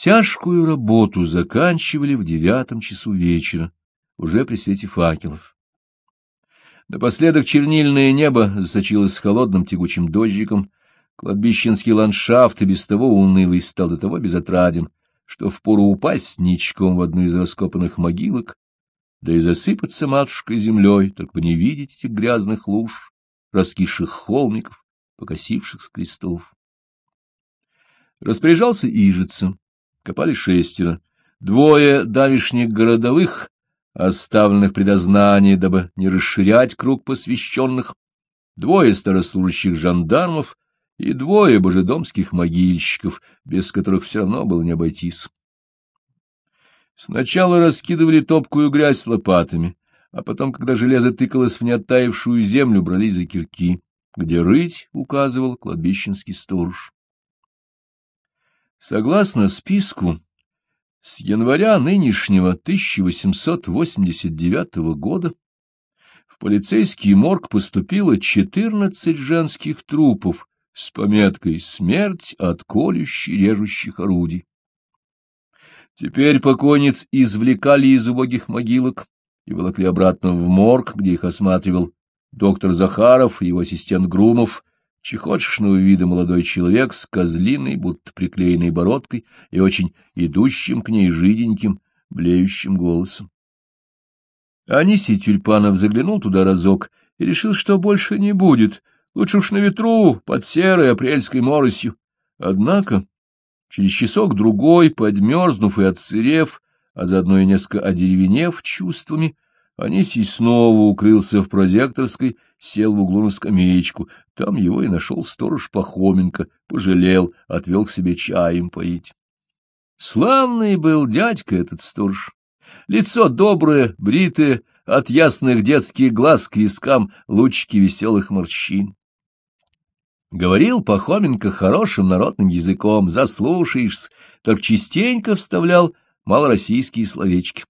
Тяжкую работу заканчивали в девятом часу вечера, уже при свете факелов. Напоследок чернильное небо засочилось холодным тягучим дождиком, кладбищенский ландшафт и без того унылый стал до того безотраден, что впору упасть ничком в одну из раскопанных могилок, да и засыпаться матушкой землей, только бы не видеть этих грязных луж, раскисших холмиков, покосившихся крестов. Распоряжался Ижицем, копали шестеро, двое давишних городовых, оставленных предознание, дабы не расширять круг посвященных, двое старослужащих жандармов и двое божедомских могильщиков, без которых все равно было не обойтись. Сначала раскидывали топкую грязь лопатами, а потом, когда железо тыкалось в неоттаившую землю, брались за кирки, где рыть указывал кладбищенский сторож. Согласно списку, с января нынешнего 1889 года в полицейский морг поступило 14 женских трупов с пометкой «Смерть от колющих режущих орудий». Теперь покойниц извлекали из убогих могилок и волокли обратно в морг, где их осматривал доктор Захаров и его ассистент Грумов, чехотшного вида молодой человек с козлиной, будто приклеенной бородкой и очень идущим к ней жиденьким, блеющим голосом. Анисий Тюльпанов заглянул туда разок и решил, что больше не будет, лучше уж на ветру, под серой апрельской моросью. Однако через часок-другой, подмерзнув и отсырев, а заодно и несколько одеревенев чувствами, Анисий снова укрылся в прозекторской, сел в углу на скамеечку. Там его и нашел сторож Пахоменко, пожалел, отвел к себе чаем поить. Славный был дядька этот сторож. Лицо доброе, бритое, от ясных детских глаз к вискам лучики веселых морщин. Говорил Пахоменко хорошим народным языком, заслушаешься, так частенько вставлял малороссийские словечки.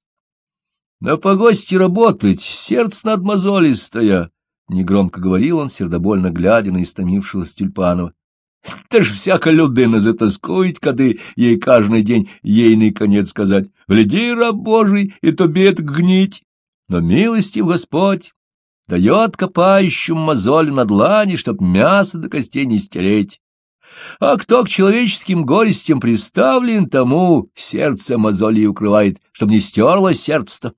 На погосте работать, сердце над мозолистая, — негромко говорил он, сердобольно глядя на истомившегося Тюльпанова. — Та ж всяка людина затаскует, когда ей каждый день ейный конец сказать. Гляди, раб Божий, и тобі это гнить. Но милости Господь дает копающим мозоль на длани, чтоб мясо до костей не стереть. А кто к человеческим горестям приставлен, тому сердце мозоли укрывает, чтоб не стерлось сердце-то.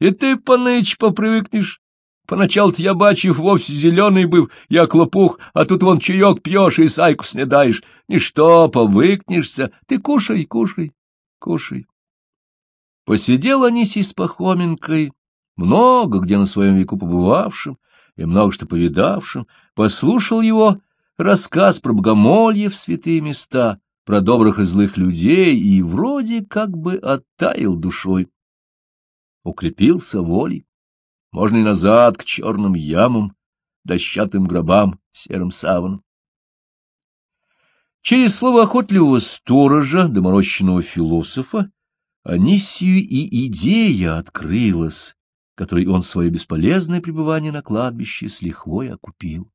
И ты, паныч, попривыкнешь. Поначалу-то я, бачив, вовсе зеленый был, я клопух, а тут вон чаек пьешь и сайку снедаешь. Ничто, повыкнешься. Ты кушай, кушай, кушай. Посидел Анисий с Пахоменкой, много где на своем веку побывавшим и много что повидавшим, послушал его рассказ про богомолье в святые места, про добрых и злых людей, и вроде как бы оттаял душой укрепился волей. Можно и назад к черным ямам, дощатым гробам, серым саванам. Через слово охотливого сторожа, доморощенного философа, Анисию и идея открылась, которой он свое бесполезное пребывание на кладбище с лихвой окупил.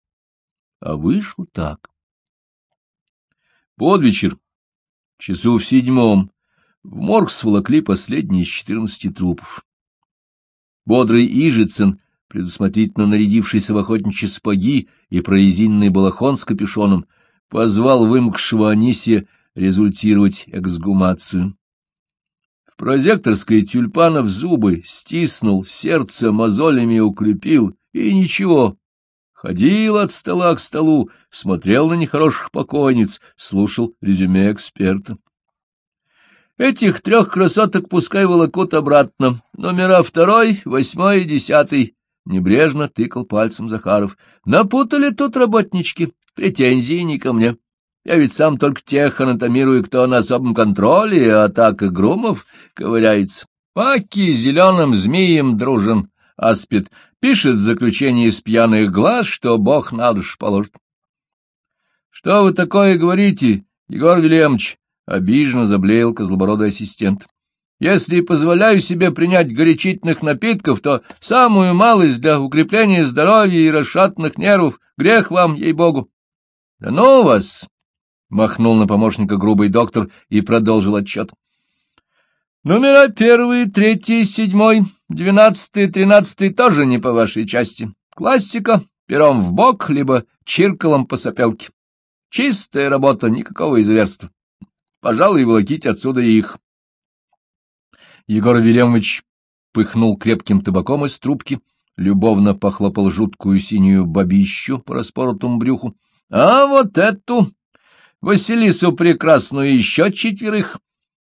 А вышло так. Под вечер, часу в седьмом, в морг сволокли последние из четырнадцати трупов. Бодрый Ижицын, предусмотрительно нарядившийся в охотничьи сапоги и прорезиненный балахон с капюшоном, позвал вымкшего Анисия результировать эксгумацию. В прозекторской тюльпанов зубы стиснул, сердце мозолями укрепил, и ничего. Ходил от стола к столу, смотрел на нехороших покойниц, слушал резюме эксперта. Этих трех красоток пускай волокут обратно. Номера второй, восьмой и десятый. Небрежно тыкал пальцем Захаров. Напутали тут работнички. Претензии не ко мне. Я ведь сам только тех анатомирую, кто на особом контроле, а так и Грумов ковыряется. Паки зеленым змеем дружен, аспид. Пишет в заключении из пьяных глаз, что Бог на душу положит. — Что вы такое говорите, Егор Вильямович? — обиженно заблеял козлобородый ассистент. — Если позволяю себе принять горячительных напитков, то самую малость для укрепления здоровья и расшатанных нервов — грех вам, ей-богу. — Да ну вас! Махнул на помощника грубый доктор и продолжил отчет. Номера первый, третий, седьмой, двенадцатый, тринадцатый тоже не по вашей части. Классика, пером в бок, либо чиркалом по сопелке. Чистая работа, никакого изверства. Пожалуй, волоките отсюда их. Егор Велемович пыхнул крепким табаком из трубки, любовно похлопал жуткую синюю бабищу по распоротому брюху. — А вот эту, Василису Прекрасную, еще четверых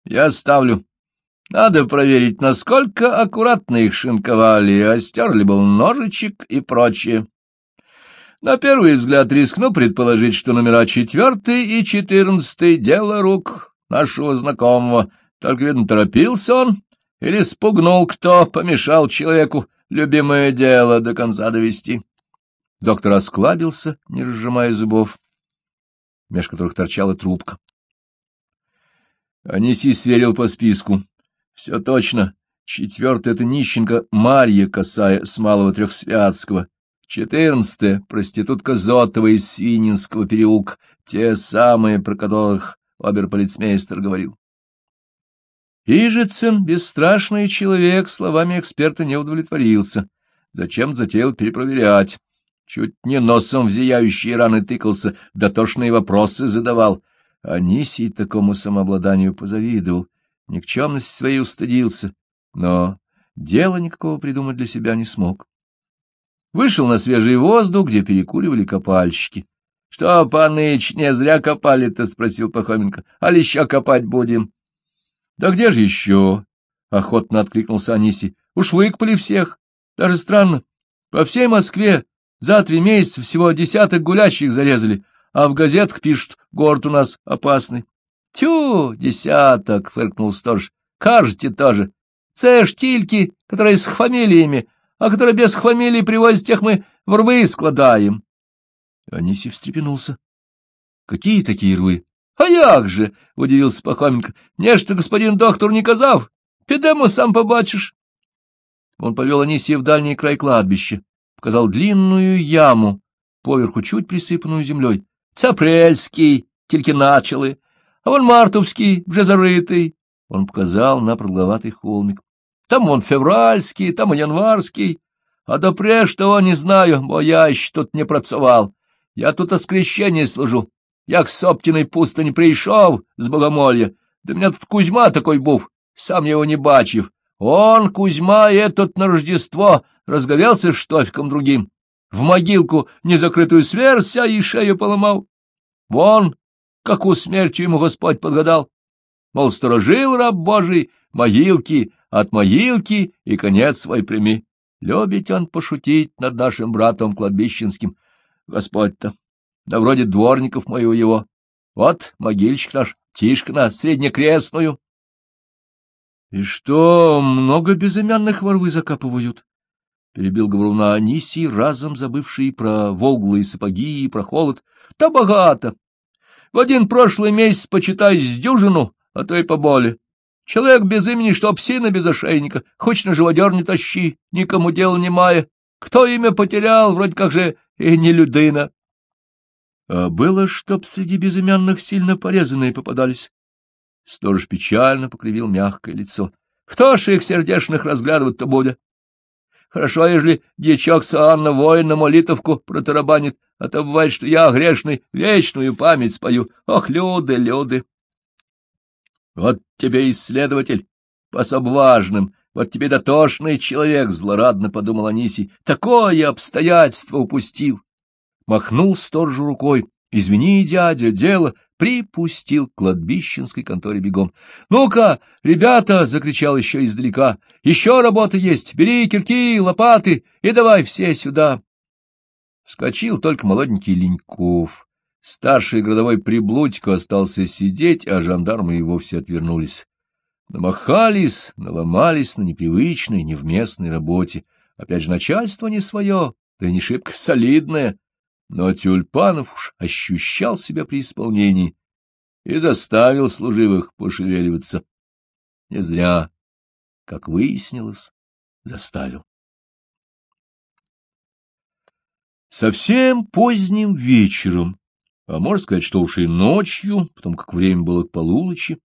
я ставлю. Надо проверить, насколько аккуратно их шинковали, а был ножичек и прочее. На первый взгляд рискну предположить, что номера четвертый и четырнадцатый — дело рук нашего знакомого. Только, видно, торопился он или спугнул кто, помешал человеку любимое дело до конца довести. Доктор осклабился, не разжимая зубов, меж которых торчала трубка. Анисий сверил по списку. Все точно. Четвертое — это нищенка Марья Косая с Малого Трехсвятского. Четырнадцатое — проститутка Зотова из Свининского переулка. Те самые, про которых оберполицмейстер говорил. Ижицын, бесстрашный человек, словами эксперта не удовлетворился. Зачем затеял перепроверять? Чуть не носом в зияющие раны тыкался, дотошные вопросы задавал. Анисий такому самообладанию позавидовал никчемности своей устыдился, но дела никакого придумать для себя не смог. Вышел на свежий воздух, где перекуривали копальщики. — Что, паныч, не зря копали-то? — спросил Пахоменко. — А ли еще копать будем? — Да где же еще? — охотно откликнулся Аниси. — Уж выкопали всех. Даже странно. По всей Москве за три месяца всего десяток гулящих зарезали, а в газетах пишут, город у нас опасный. Тю, десяток, — фыркнул сторож. — Кажете тоже. Це ж которые с фамилиями, а которые без фамилии привозят, тех мы в рвы складаем. Анисий встрепенулся. — Какие такие рвы? — А як же, — удивился Пахоменко, — нечто господин доктор не казав. Підемо сам побачишь. Он повел Анисия в дальний край кладбища, показал длинную яму, поверху чуть присыпанную землей. — Цапрельский, тільки начали, а вон мартовский, вже зарытый. Он показал на продолговатый холмик. Там вон февральский, там и январский. А допреж того не знаю, бо я еще тут не працевал. Я тут оскрещение служу. Я к Соптиной пустыне прийшов з Богомолья. Да меня тут Кузьма такой був, сам его не бачив. Он, Кузьма, этот на Рождество разговелся штофиком другим. В могилку незакрытую сверся и шею поломал. Вон, какую смертью ему Господь подгадал. Мол, сторожил раб Божий, могилки, от могилки и конец свой прими. Любит он пошутить над нашим братом кладбищенским. Господь-то, да вроде дворников моего его. Вот могильщик наш, Тишкина, среднекрестную. — И что, много безымянных ворвы закапывают? — перебил Говоруна Анисий, разом забывший про волглые сапоги и про холод. — Да богато! В один прошлый месяц, почитай, с дюжину, а то и поболее. Человек без имени, что псина без ошейника, хоть на живодер не тащи, никому дела не мая. Кто имя потерял, вроде как же и не людина. А было, чтоб среди безымянных сильно порезанные попадались. Сторож печально покривил мягкое лицо. Кто ж их сердечных разглядывать-то будет? Хорошо, ежели дьячок Саанна воин молитовку протарабанит, а то бывает, что я грешный вечную память спою. Ох, люди, люди! Вот тебе исследователь, по важным, вот тебе дотошный человек, злорадно подумал Анисий, такое обстоятельство упустил. Махнул сторожу рукой. Извини, дядя, дело припустил к кладбищенской конторе бегом. — Ну-ка, ребята! — закричал еще издалека. — Еще работа есть! Бери кирки, лопаты и давай все сюда! Вскочил только молоденький Леньков. Старший городовой приблудько остался сидеть, а жандармы и вовсе отвернулись. Намахались, наломались на непривычной, невместной работе. Опять же, начальство не свое, да и не шибко солидное. Но Тюльпанов уж ощущал себя при исполнении и заставил служивых пошевеливаться. Не зря, как выяснилось, заставил. Совсем поздним вечером а можно сказать, что уж и ночью, потому как время было к полуночи,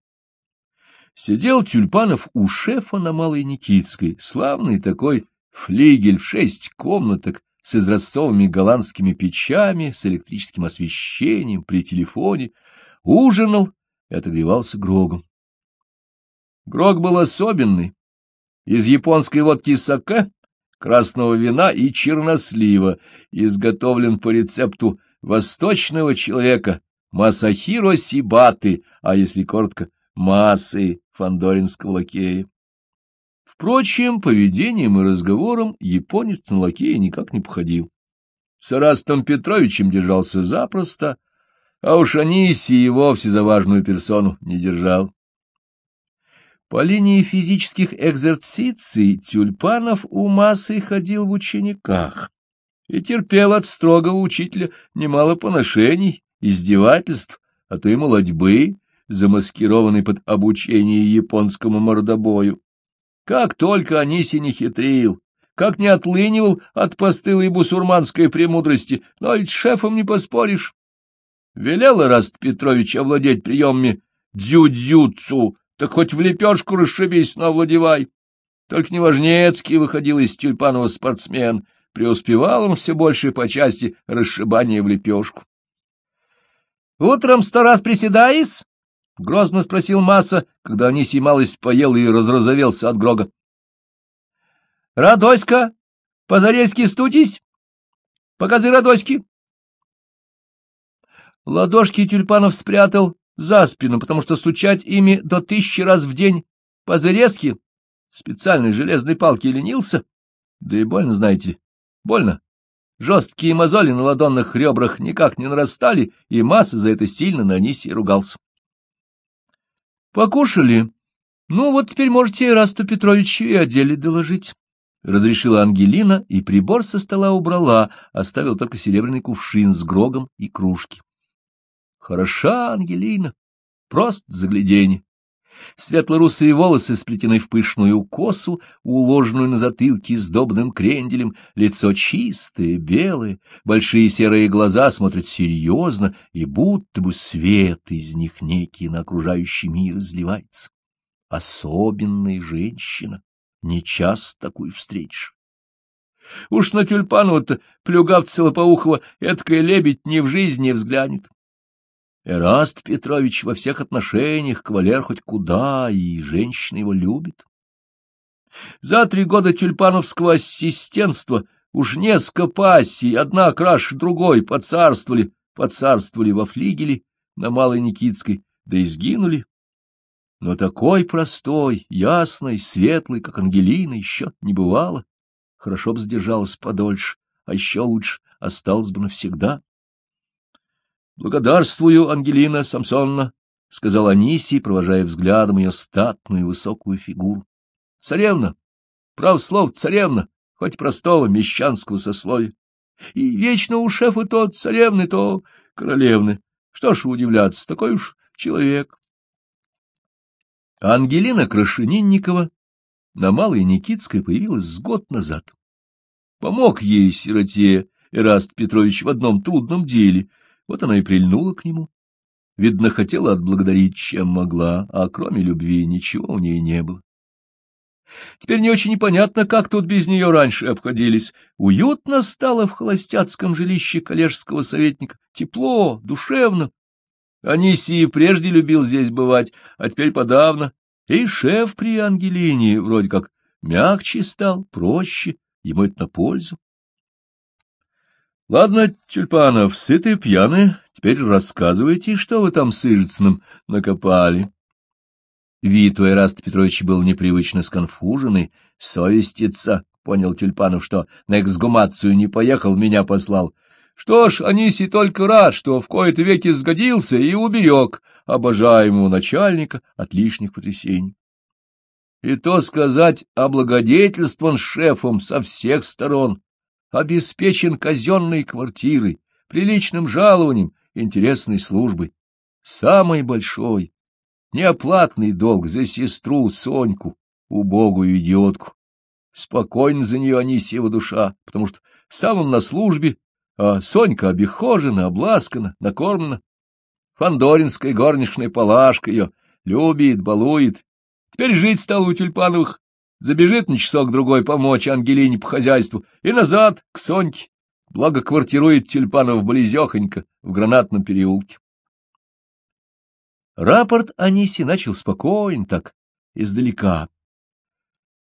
сидел Тюльпанов у шефа на Малой Никитской, славный такой флигель в шесть комнаток с изразцовыми голландскими печами, с электрическим освещением, при телефоне, ужинал и отогревался грогом. Грог был особенный, из японской водки саке, красного вина и чернослива, изготовлен по рецепту восточного человека Масахиро Сибаты, а если коротко, массы фандоринского лакея. Впрочем, поведением и разговором японец на лакея никак не походил. С Арастом Петровичем держался запросто, а уж Анисий и вовсе за важную персону не держал. По линии физических экзерциций Тюльпанов у массы ходил в учениках и терпел от строгого учителя немало поношений, издевательств, а то и молодьбы, замаскированной под обучение японскому мордобою. Как только Аниси не хитрил, как не отлынивал от постылой бусурманской премудрости, но ведь шефом не поспоришь. Велел Раст Петрович овладеть приемами дзю-дзюцу, так хоть в лепешку расшибись, но овладевай. Только Неважнецкий выходил из тюльпанова спортсмен, преуспевал он все больше по части расшибания в лепешку. — Утром сто раз приседаешь? — грозно спросил Масса, когда Анисий малость поел и разразовелся от грога. — Радоська, по-зарейски стутись? Показы Радоськи. Ладошки тюльпанов спрятал за спину, потому что стучать ими до тысячи раз в день по зарезке специальной железной палки ленился. Да и больно, знаете, больно. Жесткие мозоли на ладонных ребрах никак не нарастали, и масса за это сильно на Анисии ругался. Покушали? Ну, вот теперь можете Расту Петровичу и о деле доложить. — разрешила Ангелина, и прибор со стола убрала, оставил только серебряный кувшин с грогом и кружки. Хороша Ангелина, просто загляденье. Светло-русые волосы сплетены в пышную косу, уложенную на затылке с добным кренделем, лицо чистое, белое, большие серые глаза смотрят серьезно, и будто бы свет из них некий на окружающий мир изливается. Особенная женщина, не часто такую встретишь. Уж на Тюльпанова-то плюгавца Лопоухова эткая лебедь ни в жизни не взглянет. Эраст Петрович во всех отношениях кавалер хоть куда, и женщина его любит. За три года тюльпановского ассистентства уж несколько пассий, одна краше другой, поцарствовали, поцарствовали во флигеле на Малой Никитской, да и сгинули. Но такой простой, ясной, светлой, как Ангелина, еще не бывало. Хорошо бы задержалась подольше, а еще лучше осталась бы навсегда. Благодарствую, Ангелина Самсонна, — сказал Анисий, провожая взглядом ее статную высокую фигуру. — Царевна, прав слов, царевна, хоть простого мещанского сословия. И вечно у шефа то царевны, то королевны. Что ж удивляться, такой уж человек. Ангелина Крашенинникова на Малой Никитской появилась год назад. Помог ей, сироте, Эраст Петрович в одном трудном деле — вот она и прильнула к нему. Видно, хотела отблагодарить, чем могла, а кроме любви ничего у ней не было. Теперь не очень непонятно, как тут без нее раньше обходились. Уютно стало в холостяцком жилище коллежского советника. Тепло, душевно. Анисий прежде любил здесь бывать, а теперь подавно. И шеф при Ангелине вроде как мягче стал, проще, ему это на пользу. Ладно, Тюльпанов, сытые пьяные, теперь рассказывайте, что вы там с Ижицыным накопали. Вид у Эраста Петровича был непривычно сконфуженный, совестится, понял Тюльпанов, что на эксгумацию не поехал, меня послал. Что ж, Анисий только рад, что в кои-то веки сгодился и уберег обожаемого начальника от лишних потрясений. И то сказать, облагодетельствован шефом со всех сторон, обеспечен казенной квартирой, приличным жалованием, интересной службой. Самый большой, неоплатный долг за сестру Соньку, убогую идиотку. Спокойно за нее Анисьева душа, потому что сам он на службе, а Сонька обихожена, обласкана, накормлена. Фандоринская горничная Палашка ее любит, балует. Теперь жить стала у Тюльпановых. Забежит на часок-другой помочь Ангелине по хозяйству и назад, к Соньке. Благо квартирует Тюльпанов близехонько в гранатном переулке. Рапорт Аниси начал спокойно так, издалека.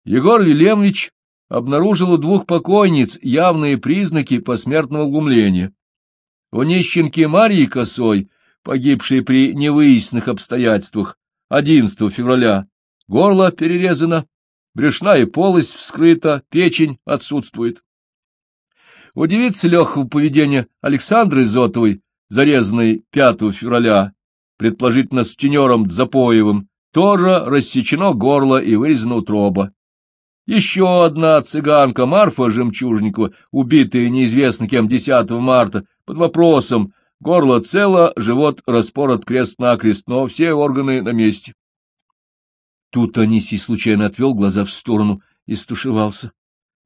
Егор Вилемович обнаружил у двух покойниц явные признаки посмертного глумления. У нищенки Марьи Косой, погибшей при невыясненных обстоятельствах 11 февраля, горло перерезано, брюшная полость вскрыта, печень отсутствует. У девицы легкого поведения Александры Зотовой, зарезанной 5 февраля, предположительно сутенером Дзапоевым, тоже рассечено горло и вырезана утроба. Еще одна цыганка Марфа Жемчужникова, убитая неизвестно кем 10 марта, под вопросом горло цело, живот распорот крест-накрест, но все органы на месте. Тут Анисий случайно отвел глаза в сторону и стушевался.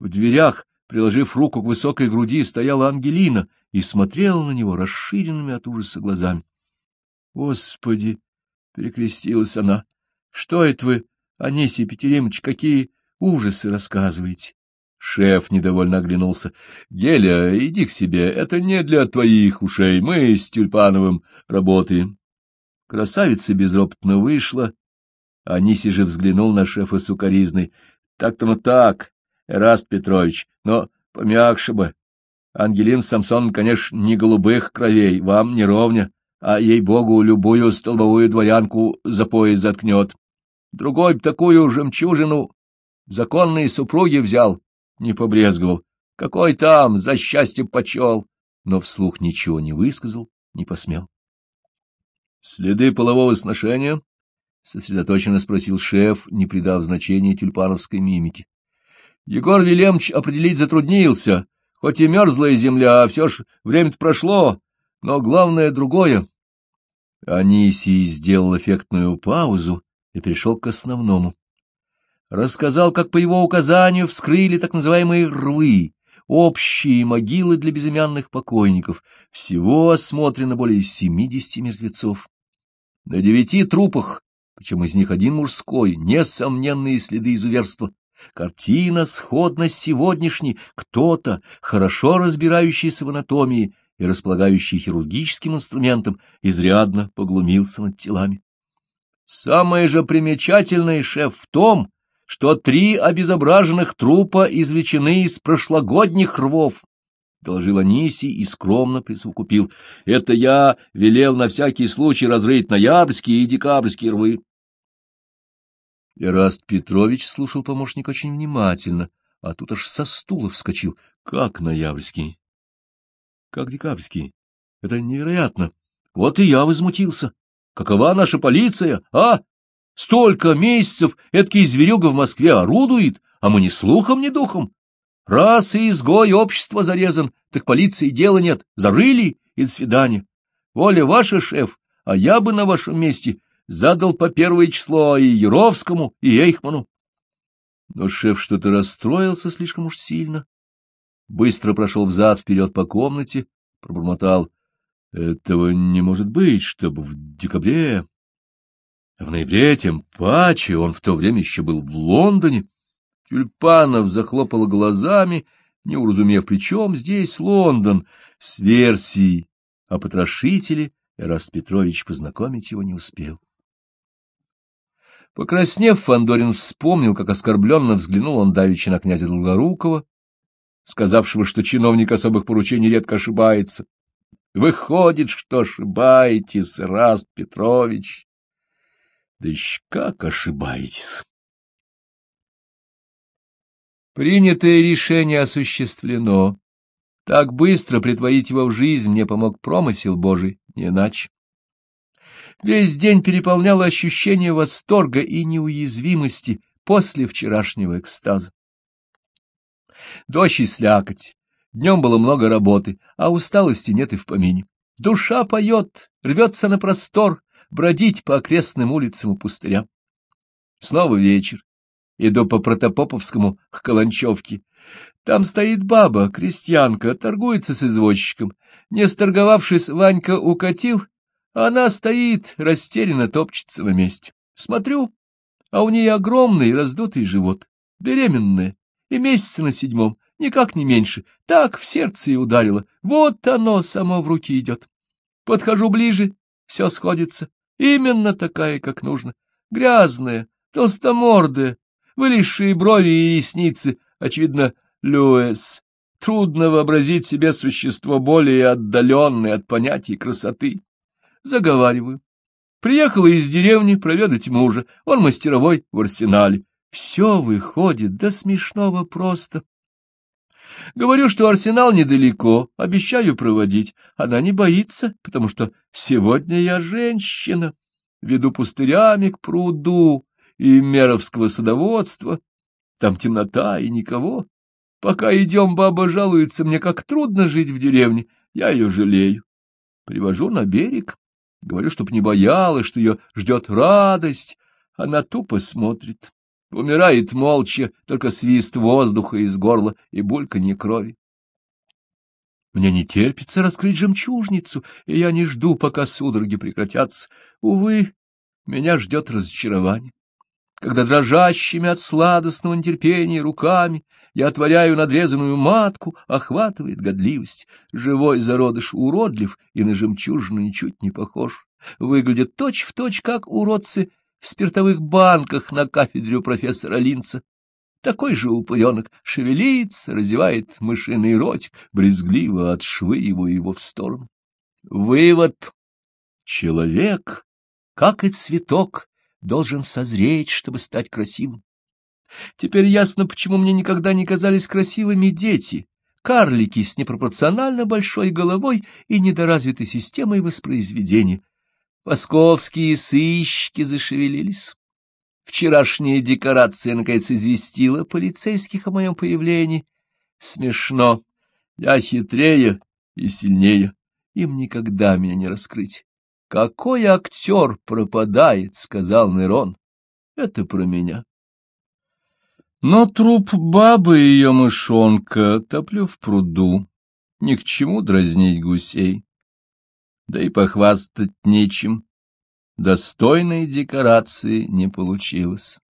В дверях, приложив руку к высокой груди, стояла Ангелина и смотрела на него расширенными от ужаса глазами. — Господи! — перекрестилась она. — Что это вы, Анисий Петеримович, какие ужасы рассказываете? Шеф недовольно оглянулся. — Геля, иди к себе, это не для твоих ушей, мы с Тюльпановым работаем. Красавица безропотно вышла. Аниси же взглянул на шефа сукоризной. Так — Так-то ну так, Эраст Петрович, но помягше бы. Ангелин Самсон, конечно, не голубых кровей, вам не ровня, а, ей-богу, любую столбовую дворянку за пояс заткнет. Другой такую жемчужину законные супруги взял, не побрезговал. Какой там, за счастье почел, но вслух ничего не высказал, не посмел. — Следы полового сношения? — сосредоточенно спросил шеф, не придав значения тюльпановской мимике. Егор Вилемович определить затруднился, хоть и мерзлая земля, а все ж время-то прошло, но главное другое. Анисий сделал эффектную паузу и перешел к основному рассказал, как по его указанию вскрыли так называемые рвы, общие могилы для безымянных покойников. Всего осмотрено более семидесяти мертвецов. На девяти трупах, причем из них один мужской, несомненные следы изуверства. Картина сходна с сегодняшней. Кто-то, хорошо разбирающийся в анатомии и располагающий хирургическим инструментом, изрядно поглумился над телами. Самое же примечательное, шеф, в том, что три обезображенных трупа извлечены из прошлогодних рвов. — доложил Анисий и скромно присовокупил. — Это я велел на всякий случай разрыть ноябрьские и декабрьские рвы. Ираст Петрович слушал помощник очень внимательно, а тут аж со стула вскочил. — Как ноябрьский? — Как декабрьский? Это невероятно. Вот и я возмутился. Какова наша полиция, а? Столько месяцев эдакий зверюга в Москве орудует, а мы ни слухом, ни духом. Раз и изгой общества зарезан, так полиции дела нет, зарыли и до свидания. Воля ваша, шеф, а я бы на вашем месте задал по первое число и Яровскому, и Эйхману. Но шеф что-то расстроился слишком уж сильно. Быстро прошел взад-вперед по комнате, пробормотал. — Этого не может быть, чтобы в декабре... В ноябре тем паче он в то время еще был в Лондоне. Тюльпанов захлопал глазами, не уразумев, при чем здесь Лондон, с версией о потрошителе Эраст Петрович познакомить его не успел. Покраснев, Фандорин вспомнил, как оскорбленно взглянул он давеча на князя Долгорукова, сказавшего, что чиновник особых поручений редко ошибается. Выходит, что ошибаетесь, Раст Петрович. Да еще как ошибаетесь! Принятое решение осуществлено. Так быстро притворить его в жизнь мне помог промысел Божий, не иначе. Весь день переполняло ощущение восторга и неуязвимости после вчерашнего экстаза. Дождь и слякоть, днем было много работы, а усталости нет и в помине. Душа поет, рвется на простор, бродить по окрестным улицам и пустырям. Снова вечер. Иду по Протопоповскому к Каланчевке. Там стоит баба, крестьянка, торгуется с извозчиком. Не сторговавшись, Ванька укатил, она стоит, растерянно топчется на месте. Смотрю, а у нее огромный раздутый живот, беременная, и месяца на седьмом, никак не меньше. Так в сердце и ударило. Вот оно само в руки идет. Подхожу ближе, все сходится. Именно такая, как нужно. Грязная, толстомордая, вылезшие брови и ресницы, очевидно, Льюэс. Трудно вообразить себе существо более отдаленное от понятий красоты. Заговариваю. Приехала из деревни проведать мужа. Он мастеровой в арсенале. Все выходит до смешного просто. Говорю, что арсенал недалеко, обещаю проводить. Она не боится, потому что сегодня я женщина. Веду пустырями к пруду и меровского садоводства. Там темнота и никого. Пока идем, баба жалуется мне, как трудно жить в деревне. Я ее жалею. Привожу на берег. Говорю, чтоб не боялась, что ее ждет радость. Она тупо смотрит. Умирает молча, только свист воздуха из горла и бульканье крови. Мне не терпится раскрыть жемчужницу, и я не жду, пока судороги прекратятся. Увы, меня ждет разочарование. Когда дрожащими от сладостного нетерпения руками я отворяю надрезанную матку, охватывает годливость. Живой зародыш уродлив и на жемчужину ничуть не похож. Выглядит точь-в-точь, точь, как уродцы в спиртовых банках на кафедре у профессора Линца. Такой же упыренок шевелится, разевает мышиный ротик, брезгливо отшвыривая его в сторону. Вывод. Человек, как и цветок, должен созреть, чтобы стать красивым. Теперь ясно, почему мне никогда не казались красивыми дети, карлики с непропорционально большой головой и недоразвитой системой воспроизведения. Московские сыщики зашевелились. Вчерашняя декорация, наконец, известила полицейских о моем появлении. Смешно. Я хитрее и сильнее. Им никогда меня не раскрыть. Какой актер пропадает, — сказал Нерон. Это про меня. Но труп бабы и ее мышонка топлю в пруду. Ни к чему дразнить гусей. Да и похвастать нечем. Достойной декорации не получилось.